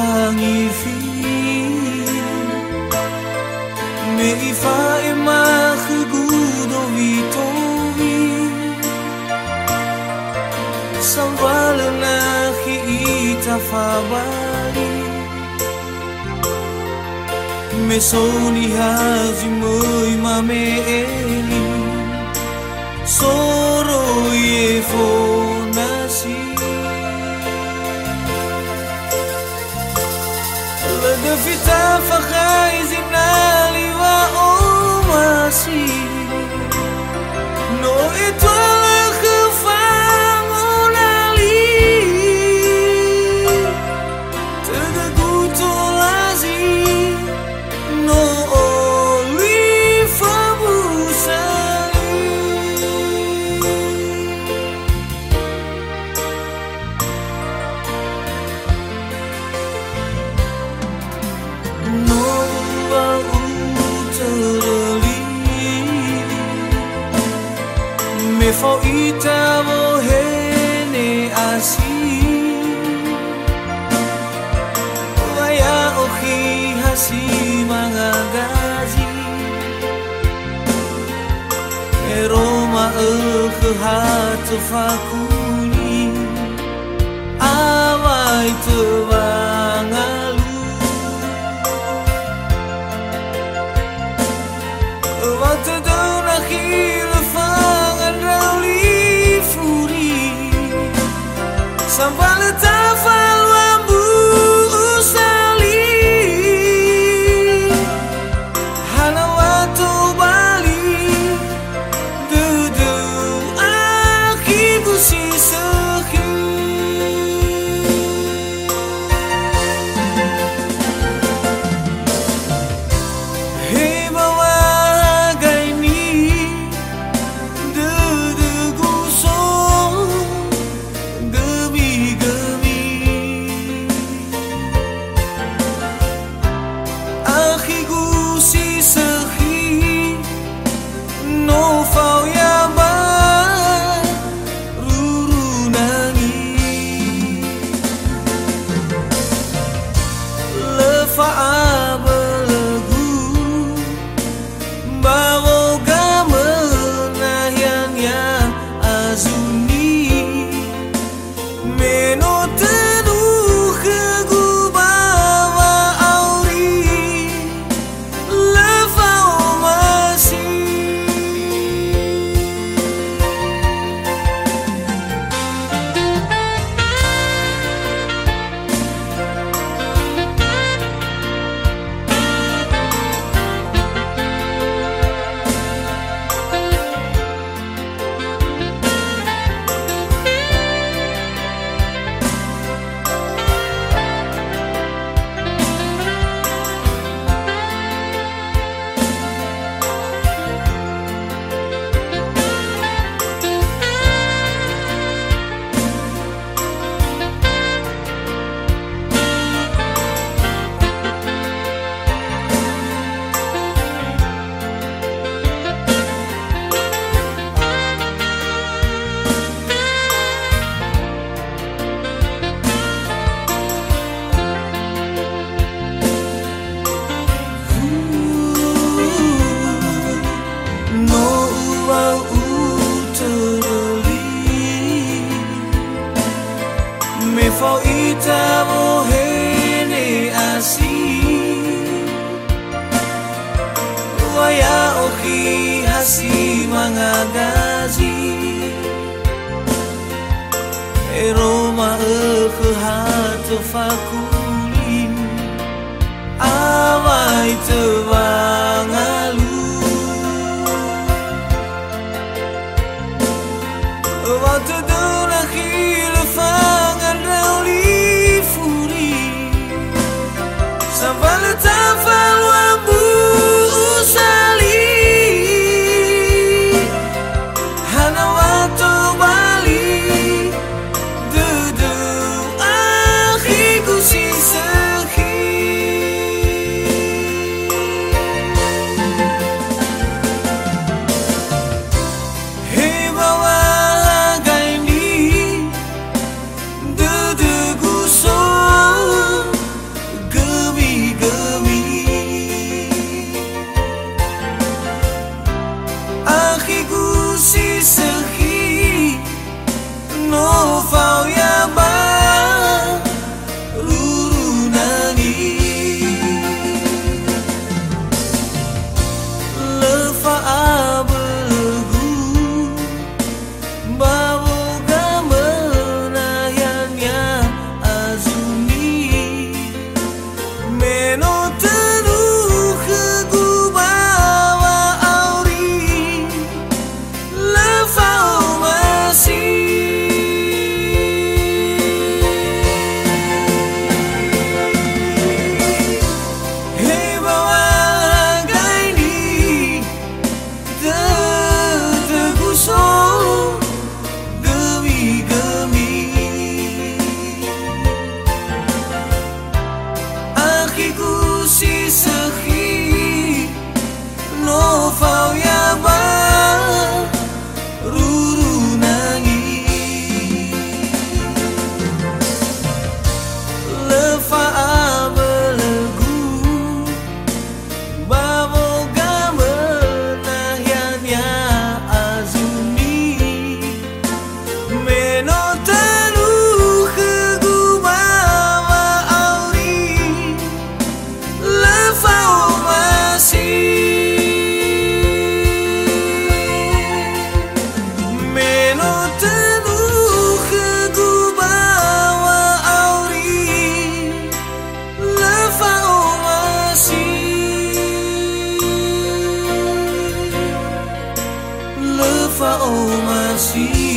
חגיפים מעיפה אימך גודו וטובים סבל לך איתף הברי מסוני הזימוי ממאלים סוני fakaizi naliwa o masih for itabo hene asi. Vaya oji hasi magagazi Eroma ugh hatu fakuni. Awai tuwa 答案。me fo i tavo hene asi Waya ohi hasi mga gazi Ero ma'u hatu fakulin Awai tuwa assim.